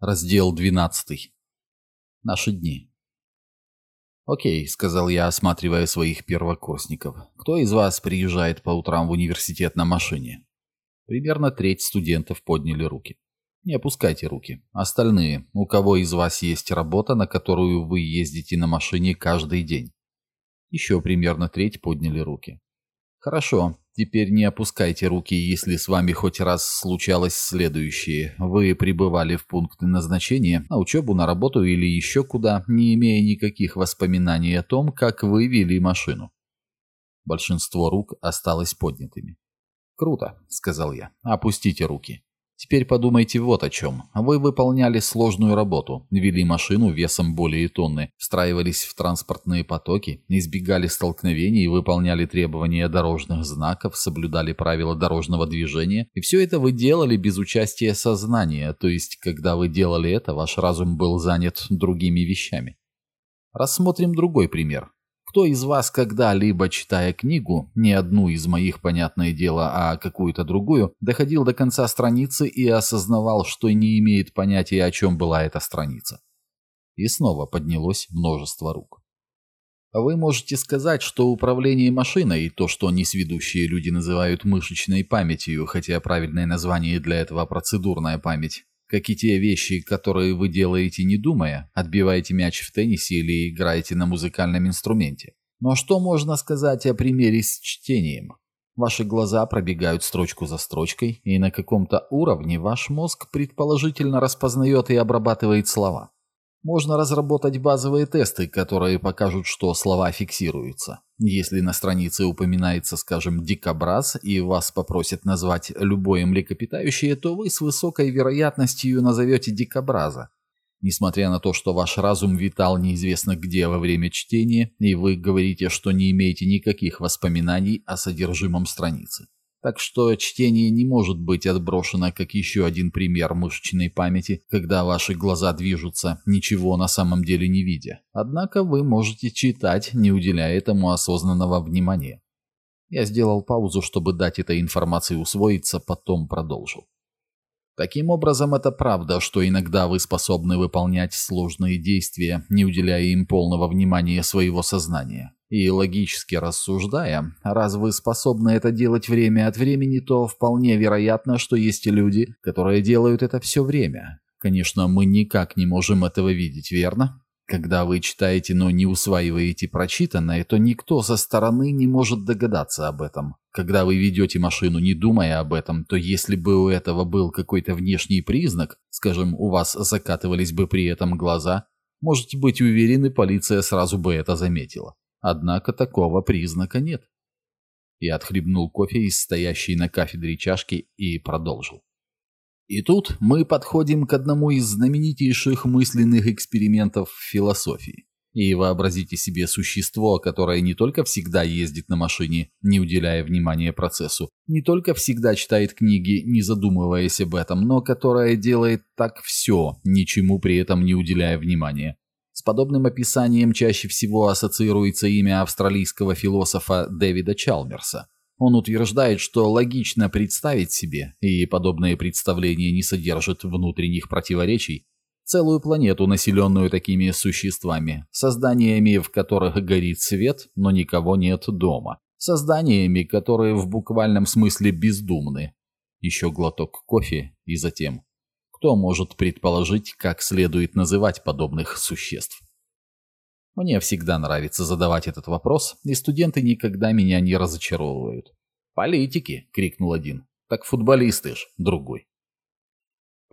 Раздел 12. Наши дни. «Окей», — сказал я, осматривая своих первокурсников. «Кто из вас приезжает по утрам в университет на машине?» Примерно треть студентов подняли руки. Не опускайте руки. Остальные, у кого из вас есть работа, на которую вы ездите на машине каждый день? Еще примерно треть подняли руки. Хорошо, теперь не опускайте руки, если с вами хоть раз случалось следующее. Вы прибывали в пункты назначения, на учебу, на работу или еще куда, не имея никаких воспоминаний о том, как вы вели машину. Большинство рук осталось поднятыми. «Круто», — сказал я. «Опустите руки». Теперь подумайте вот о чем. Вы выполняли сложную работу, вели машину весом более тонны, встраивались в транспортные потоки, избегали столкновений, выполняли требования дорожных знаков, соблюдали правила дорожного движения. И все это вы делали без участия сознания, то есть, когда вы делали это, ваш разум был занят другими вещами. Рассмотрим другой пример. Кто из вас когда-либо, читая книгу, не одну из моих, понятное дело, а какую-то другую, доходил до конца страницы и осознавал, что не имеет понятия, о чем была эта страница? И снова поднялось множество рук. Вы можете сказать, что управление машиной, то, что несведущие люди называют мышечной памятью, хотя правильное название для этого процедурная память, как и те вещи, которые вы делаете не думая, отбиваете мяч в теннисе или играете на музыкальном инструменте. Но что можно сказать о примере с чтением? Ваши глаза пробегают строчку за строчкой, и на каком-то уровне ваш мозг предположительно распознает и обрабатывает слова. Можно разработать базовые тесты, которые покажут, что слова фиксируются. Если на странице упоминается, скажем, дикобраз, и вас попросят назвать любое млекопитающее, то вы с высокой вероятностью назовете дикобраза. Несмотря на то, что ваш разум витал неизвестно где во время чтения, и вы говорите, что не имеете никаких воспоминаний о содержимом страницы. Так что чтение не может быть отброшено как еще один пример мышечной памяти, когда ваши глаза движутся, ничего на самом деле не видя. Однако вы можете читать, не уделяя этому осознанного внимания. Я сделал паузу, чтобы дать этой информации усвоиться, потом продолжил. Таким образом, это правда, что иногда вы способны выполнять сложные действия, не уделяя им полного внимания своего сознания. И логически рассуждая, раз вы способны это делать время от времени, то вполне вероятно, что есть люди, которые делают это все время. Конечно, мы никак не можем этого видеть, верно? Когда вы читаете, но не усваиваете прочитанное, то никто со стороны не может догадаться об этом. Когда вы ведете машину, не думая об этом, то если бы у этого был какой-то внешний признак, скажем, у вас закатывались бы при этом глаза, можете быть уверены, полиция сразу бы это заметила. Однако такого признака нет. Я отхлебнул кофе из стоящей на кафедре чашки и продолжил. И тут мы подходим к одному из знаменитейших мысленных экспериментов в философии. И вообразите себе существо, которое не только всегда ездит на машине, не уделяя внимания процессу, не только всегда читает книги, не задумываясь об этом, но которое делает так все, ничему при этом не уделяя внимания. С подобным описанием чаще всего ассоциируется имя австралийского философа Дэвида Чалмерса. Он утверждает, что логично представить себе, и подобное представление не содержит внутренних противоречий, целую планету, населенную такими существами, созданиями, в которых горит свет, но никого нет дома, созданиями, которые в буквальном смысле бездумны. Еще глоток кофе и затем. Кто может предположить, как следует называть подобных существ? Мне всегда нравится задавать этот вопрос, и студенты никогда меня не разочаровывают. «Политики!» — крикнул один. «Так футболисты ж!» — другой.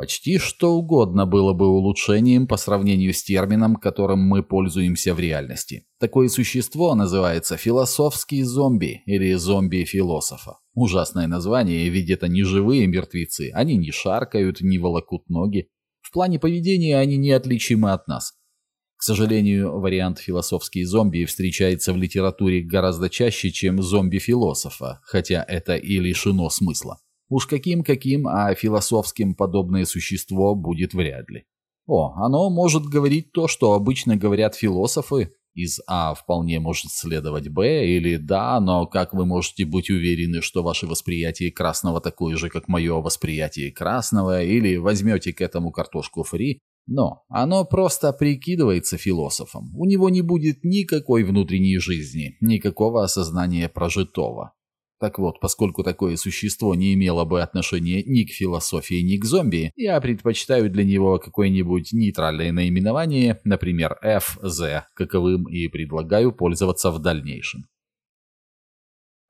Почти что угодно было бы улучшением по сравнению с термином, которым мы пользуемся в реальности. Такое существо называется философский зомби или зомби-философа. Ужасное название, ведь это не живые мертвецы, они не шаркают, не волокут ноги. В плане поведения они неотличимы от нас. К сожалению, вариант философские зомби встречается в литературе гораздо чаще, чем зомби-философа, хотя это и лишено смысла. Уж каким-каким, а философским подобное существо будет вряд ли. О, оно может говорить то, что обычно говорят философы, Из А вполне может следовать Б или да, но как вы можете быть уверены, что ваше восприятие красного такое же, как мое восприятие красного, или возьмете к этому картошку фри? Но оно просто прикидывается философом. У него не будет никакой внутренней жизни, никакого осознания прожитого. Так вот, поскольку такое существо не имело бы отношения ни к философии, ни к зомби, я предпочитаю для него какое-нибудь нейтральное наименование, например, FZ, каковым и предлагаю пользоваться в дальнейшем.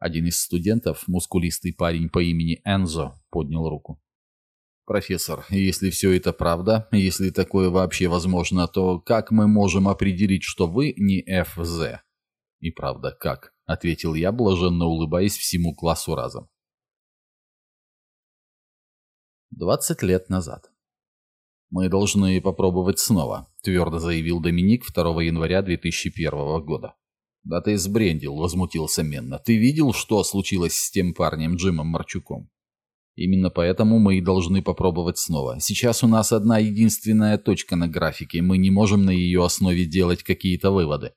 Один из студентов, мускулистый парень по имени Энзо, поднял руку. «Профессор, если все это правда, если такое вообще возможно, то как мы можем определить, что вы не FZ?» «И правда, как?» — ответил я, блаженно улыбаясь всему классу разом. Двадцать лет назад. «Мы должны попробовать снова», — твердо заявил Доминик 2 января 2001 года. «Да ты сбрендил», — возмутился Менна. «Ты видел, что случилось с тем парнем Джимом Марчуком?» «Именно поэтому мы и должны попробовать снова. Сейчас у нас одна единственная точка на графике, мы не можем на ее основе делать какие-то выводы.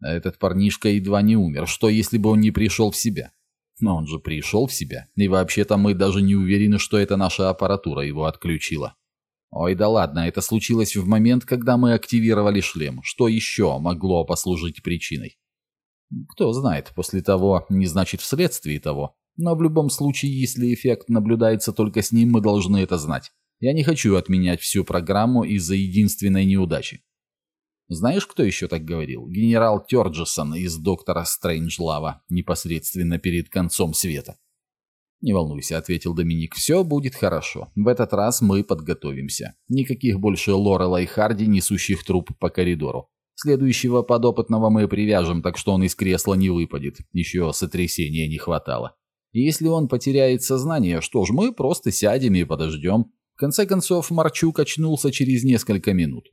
Этот парнишка едва не умер. Что, если бы он не пришел в себя? Но он же пришел в себя. И вообще-то мы даже не уверены, что это наша аппаратура его отключила. Ой, да ладно, это случилось в момент, когда мы активировали шлем. Что еще могло послужить причиной? Кто знает, после того не значит вследствие того. Но в любом случае, если эффект наблюдается только с ним, мы должны это знать. Я не хочу отменять всю программу из-за единственной неудачи. Знаешь, кто еще так говорил? Генерал Тёрджесон из «Доктора Стрэнджлава» непосредственно перед концом света. «Не волнуйся», — ответил Доминик, — «все будет хорошо. В этот раз мы подготовимся. Никаких больше Лорела и Харди, несущих труп по коридору. Следующего подопытного мы привяжем, так что он из кресла не выпадет. Еще сотрясения не хватало. Если он потеряет сознание, что ж, мы просто сядем и подождем. В конце концов, Марчук очнулся через несколько минут.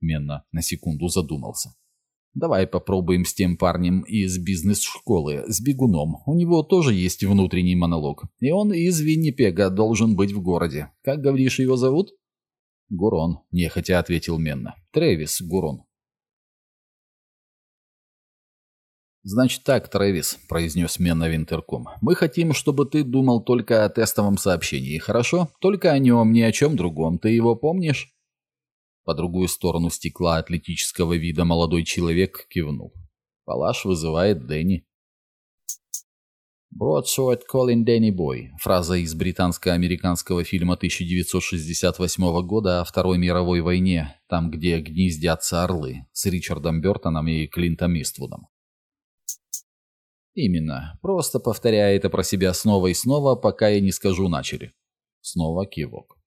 Менна на секунду задумался. «Давай попробуем с тем парнем из бизнес-школы, с бегуном. У него тоже есть внутренний монолог. И он из Виннипега должен быть в городе. Как, говоришь, его зовут?» «Гурон», — нехотя ответил Менна. «Трэвис Гурон». «Значит так, Трэвис», — произнес Менна Винтерком. «Мы хотим, чтобы ты думал только о тестовом сообщении, хорошо? Только о нем, ни о чем другом. Ты его помнишь?» По другую сторону стекла атлетического вида молодой человек кивнул. Палаш вызывает Дэнни. «Broadsword calling Danny Boy» — фраза из британско-американского фильма 1968 года о Второй мировой войне, там, где гнездятся орлы, с Ричардом Бертоном и Клинтом Иствудом. Именно. Просто повторяя это про себя снова и снова, пока я не скажу начали. Снова кивок.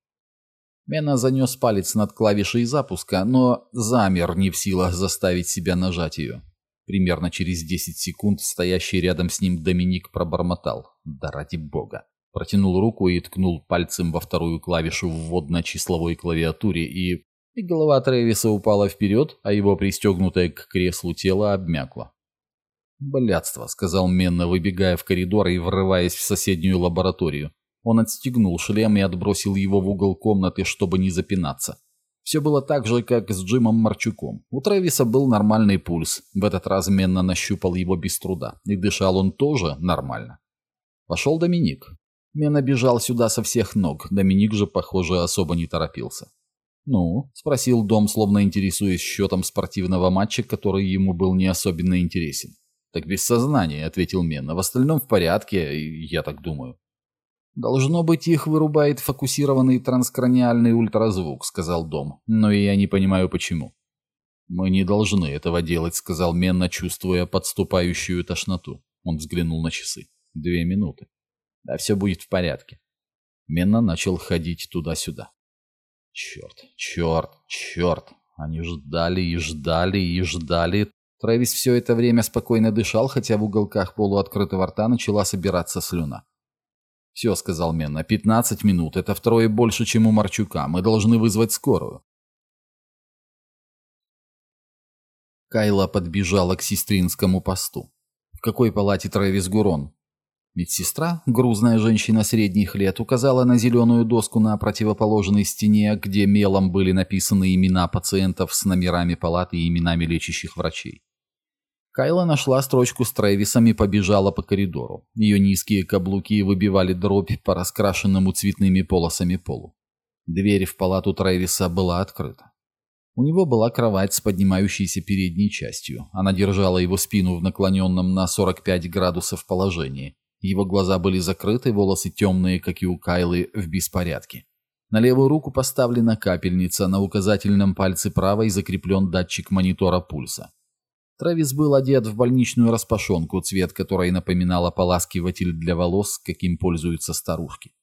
Мена занес палец над клавишей запуска, но замер не в силах заставить себя нажать ее. Примерно через 10 секунд стоящий рядом с ним Доминик пробормотал. «Да ради бога!» Протянул руку и ткнул пальцем во вторую клавишу вводно-числовой клавиатуре, и... И голова Трэвиса упала вперед, а его пристегнутое к креслу тело обмякло. «Блядство», — сказал Менна, выбегая в коридор и врываясь в соседнюю лабораторию. Он отстегнул шлем и отбросил его в угол комнаты, чтобы не запинаться. Все было так же, как с Джимом Марчуком. У Трэвиса был нормальный пульс. В этот раз Менна нащупал его без труда. И дышал он тоже нормально. Пошел Доминик. Мена бежал сюда со всех ног. Доминик же, похоже, особо не торопился. «Ну?» – спросил Дом, словно интересуясь счетом спортивного матча, который ему был не особенно интересен. «Так без сознания», – ответил Мена. «В остальном в порядке, я так думаю». «Должно быть, их вырубает фокусированный транскраниальный ультразвук», — сказал Дом. «Но я не понимаю, почему». «Мы не должны этого делать», — сказал Менна, чувствуя подступающую тошноту. Он взглянул на часы. «Две минуты. Да все будет в порядке». Менна начал ходить туда-сюда. «Черт, черт, черт!» Они ждали и ждали и ждали. Трэвис все это время спокойно дышал, хотя в уголках полуоткрытого рта начала собираться слюна. «Все», — сказал Менна, — «пятнадцать минут. Это втрое больше, чем у Марчука. Мы должны вызвать скорую». Кайла подбежала к сестринскому посту. «В какой палате Трэвис Гурон?» Медсестра, грузная женщина средних лет, указала на зеленую доску на противоположной стене, где мелом были написаны имена пациентов с номерами палаты и именами лечащих врачей. Кайла нашла строчку с Трэвисом и побежала по коридору. Ее низкие каблуки выбивали дробь по раскрашенному цветными полосами полу. Дверь в палату Трэвиса была открыта. У него была кровать с поднимающейся передней частью. Она держала его спину в наклоненном на 45 градусов положении. Его глаза были закрыты, волосы темные, как и у Кайлы, в беспорядке. На левую руку поставлена капельница, на указательном пальце правой закреплен датчик монитора пульса. Трэвис был одет в больничную распашонку, цвет которой напоминал ополаскиватель для волос, каким пользуются старушки.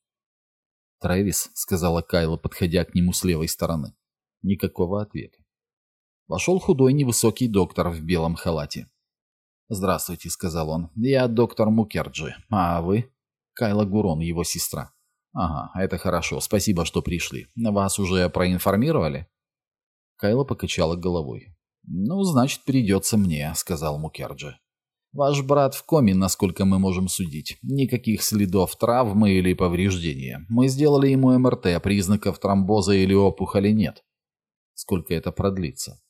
«Трэвис», — сказала Кайла, подходя к нему с левой стороны. Никакого ответа. Вошел худой невысокий доктор в белом халате. «Здравствуйте», — сказал он. «Я доктор Мукерджи. А вы?» «Кайла Гурон, его сестра». «Ага, это хорошо. Спасибо, что пришли. Вас уже проинформировали?» Кайла покачала головой. «Ну, значит, придется мне», — сказал Мукерджи. «Ваш брат в коме, насколько мы можем судить. Никаких следов травмы или повреждения. Мы сделали ему МРТ, признаков тромбоза или опухоли нет. Сколько это продлится?»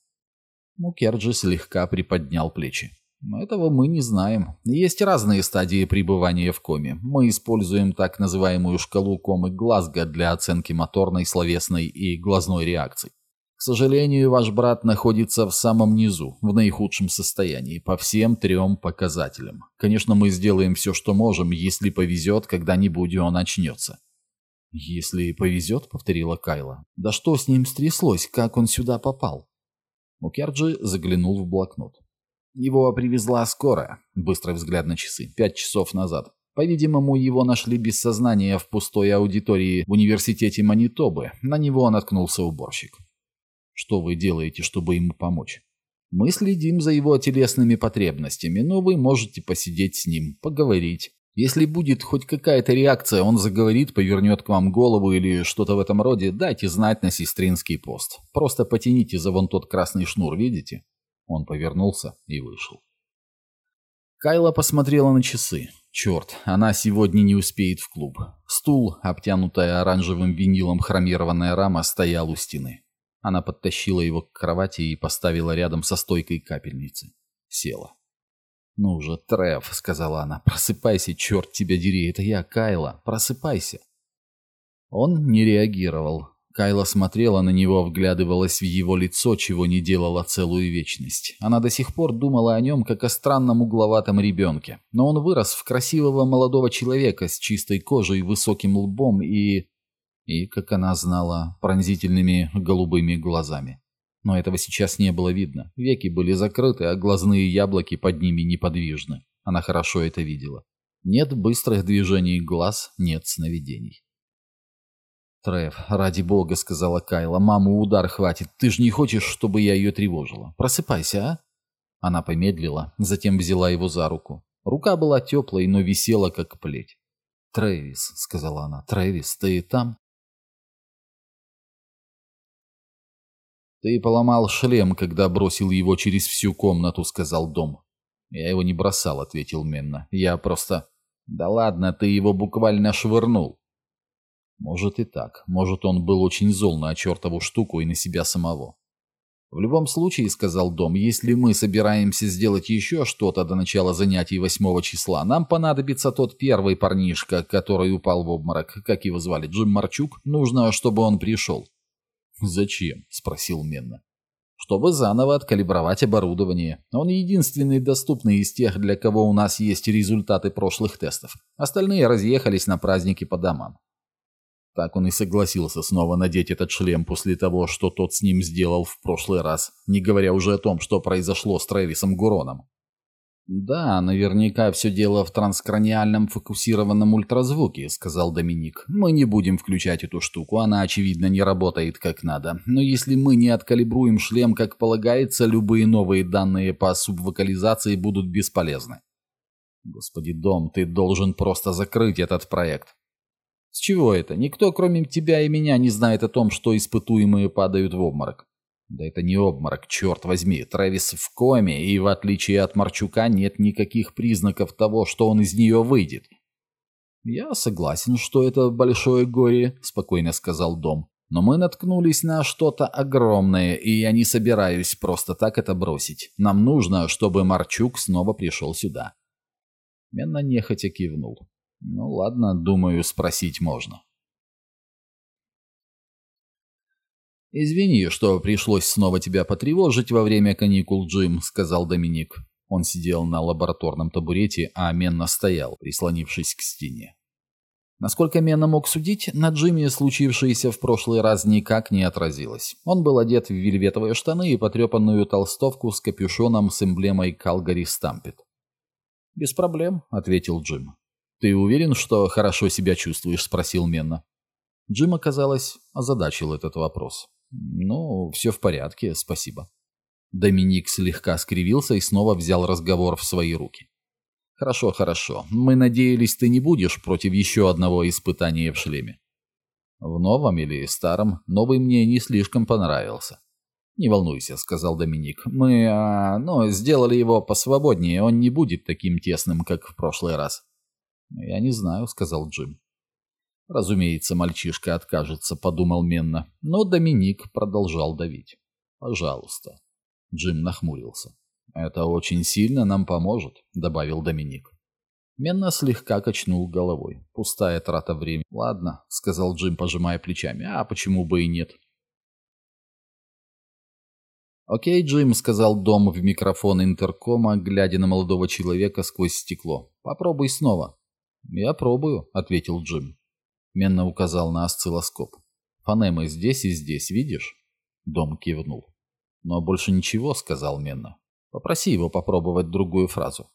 Мукерджи слегка приподнял плечи. Этого мы не знаем. Есть разные стадии пребывания в коме. Мы используем так называемую шкалу комы Глазго для оценки моторной, словесной и глазной реакций. К сожалению, ваш брат находится в самом низу, в наихудшем состоянии, по всем трем показателям. Конечно, мы сделаем все, что можем, если повезет, когда-нибудь он очнется. «Если повезет», — повторила Кайла. «Да что с ним стряслось? Как он сюда попал?» Мукерджи заглянул в блокнот. Его привезла скорая. Быстрый взгляд на часы. Пять часов назад. По-видимому, его нашли без сознания в пустой аудитории в университете Манитобы. На него наткнулся уборщик. Что вы делаете, чтобы ему помочь? Мы следим за его телесными потребностями, но вы можете посидеть с ним, поговорить. Если будет хоть какая-то реакция, он заговорит, повернет к вам голову или что-то в этом роде, дайте знать на сестринский пост. Просто потяните за вон тот красный шнур, видите? Он повернулся и вышел. Кайла посмотрела на часы. Черт, она сегодня не успеет в клуб. Стул, обтянутая оранжевым винилом хромированная рама, стоял у стены. Она подтащила его к кровати и поставила рядом со стойкой капельницы. Села. «Ну уже, Трев», — сказала она, — «просыпайся, черт тебя дери, это я, Кайла, просыпайся». Он не реагировал. Кайла смотрела на него, вглядывалась в его лицо, чего не делала целую вечность. Она до сих пор думала о нем, как о странном угловатом ребенке. Но он вырос в красивого молодого человека с чистой кожей, высоким лбом и... И, как она знала, пронзительными голубыми глазами. Но этого сейчас не было видно. Веки были закрыты, а глазные яблоки под ними неподвижны. Она хорошо это видела. Нет быстрых движений глаз, нет сновидений. «Трев, ради бога», — сказала Кайла, — «маму удар хватит. Ты же не хочешь, чтобы я ее тревожила. Просыпайся, а?» Она помедлила, затем взяла его за руку. Рука была теплой, но висела, как плеть. «Трэвис», — сказала она, — «Трэвис, ты там?» «Ты поломал шлем, когда бросил его через всю комнату», — сказал Дом. «Я его не бросал», — ответил Менна. «Я просто...» «Да ладно, ты его буквально швырнул». Может и так. Может, он был очень зол на чертову штуку и на себя самого. В любом случае, сказал Дом, если мы собираемся сделать еще что-то до начала занятий восьмого числа, нам понадобится тот первый парнишка, который упал в обморок, как его звали, Джим Марчук, нужно, чтобы он пришел. «Зачем?» – спросил Менна. «Чтобы заново откалибровать оборудование. Он единственный доступный из тех, для кого у нас есть результаты прошлых тестов. Остальные разъехались на праздники по домам. Так он и согласился снова надеть этот шлем после того, что тот с ним сделал в прошлый раз, не говоря уже о том, что произошло с Трэвисом Гуроном. «Да, наверняка все дело в транскраниальном фокусированном ультразвуке», — сказал Доминик. «Мы не будем включать эту штуку, она, очевидно, не работает как надо. Но если мы не откалибруем шлем как полагается, любые новые данные по субвокализации будут бесполезны». «Господи, Дом, ты должен просто закрыть этот проект». «С чего это? Никто, кроме тебя и меня, не знает о том, что испытуемые падают в обморок». Да это не обморок, черт возьми. Трэвис в коме, и в отличие от Марчука нет никаких признаков того, что он из нее выйдет. «Я согласен, что это большое горе», — спокойно сказал Дом. «Но мы наткнулись на что-то огромное, и я не собираюсь просто так это бросить. Нам нужно, чтобы Марчук снова пришел сюда». Менна нехотя кивнул. «Ну ладно, думаю, спросить можно». «Извини, что пришлось снова тебя потревожить во время каникул, Джим», — сказал Доминик. Он сидел на лабораторном табурете, а Менна стоял, прислонившись к стене. Насколько Менна мог судить, на Джимми случившееся в прошлый раз никак не отразилось. Он был одет в вельветовые штаны и потрепанную толстовку с капюшоном с эмблемой «Калгари Стампет». «Без проблем», — ответил Джим. «Ты уверен, что хорошо себя чувствуешь?» — спросил Менна. Джим, оказалось, озадачил этот вопрос. «Ну, все в порядке, спасибо». Доминик слегка скривился и снова взял разговор в свои руки. «Хорошо, хорошо. Мы надеялись, ты не будешь против еще одного испытания в шлеме». «В новом или старом? Новый мне не слишком понравился». «Не волнуйся», — сказал Доминик. «Мы, а, ну, сделали его посвободнее. Он не будет таким тесным, как в прошлый раз». «Я не знаю», — сказал Джим. «Разумеется, мальчишка откажется», — подумал Менна. Но Доминик продолжал давить. «Пожалуйста». Джим нахмурился. «Это очень сильно нам поможет», — добавил Доминик. Менна слегка качнул головой. «Пустая трата времени». «Ладно», — сказал Джим, пожимая плечами. «А почему бы и нет?» «Окей, Джим», — сказал Дом в микрофон интеркома, глядя на молодого человека сквозь стекло. «Попробуй снова». «Я пробую», — ответил Джим. Менна указал на осциллоскоп. «Фонемы здесь и здесь, видишь?» Дом кивнул. «Но больше ничего», — сказал Менна. «Попроси его попробовать другую фразу».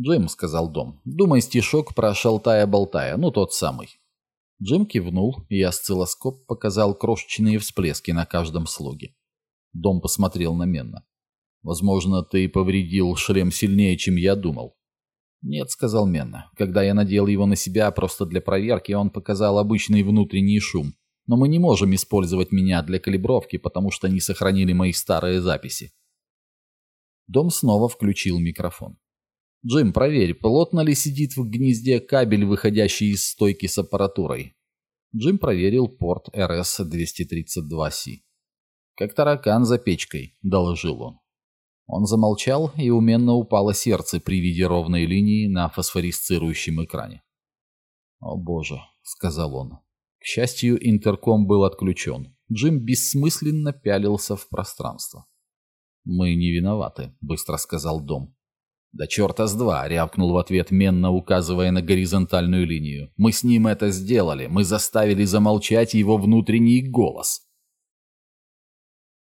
«Джим», — сказал Дом, — «думай стишок про шалтая-болтая, ну тот самый». Джим кивнул, и осциллоскоп показал крошечные всплески на каждом слоге. Дом посмотрел на Менна. «Возможно, ты повредил шлем сильнее, чем я думал». «Нет», — сказал Менна. «Когда я надел его на себя просто для проверки, он показал обычный внутренний шум но мы не можем использовать меня для калибровки, потому что не сохранили мои старые записи. Дом снова включил микрофон. «Джим, проверь, плотно ли сидит в гнезде кабель, выходящий из стойки с аппаратурой?» Джим проверил порт RS-232C. «Как таракан за печкой», — доложил он. Он замолчал, и уменно упало сердце при виде ровной линии на фосфорисцирующем экране. «О боже», — сказал он, к счастью, интерком был отключен. Джим бессмысленно пялился в пространство. «Мы не виноваты», — быстро сказал Дом. «Да черта с два!» — рявкнул в ответ Менна, указывая на горизонтальную линию. «Мы с ним это сделали. Мы заставили замолчать его внутренний голос».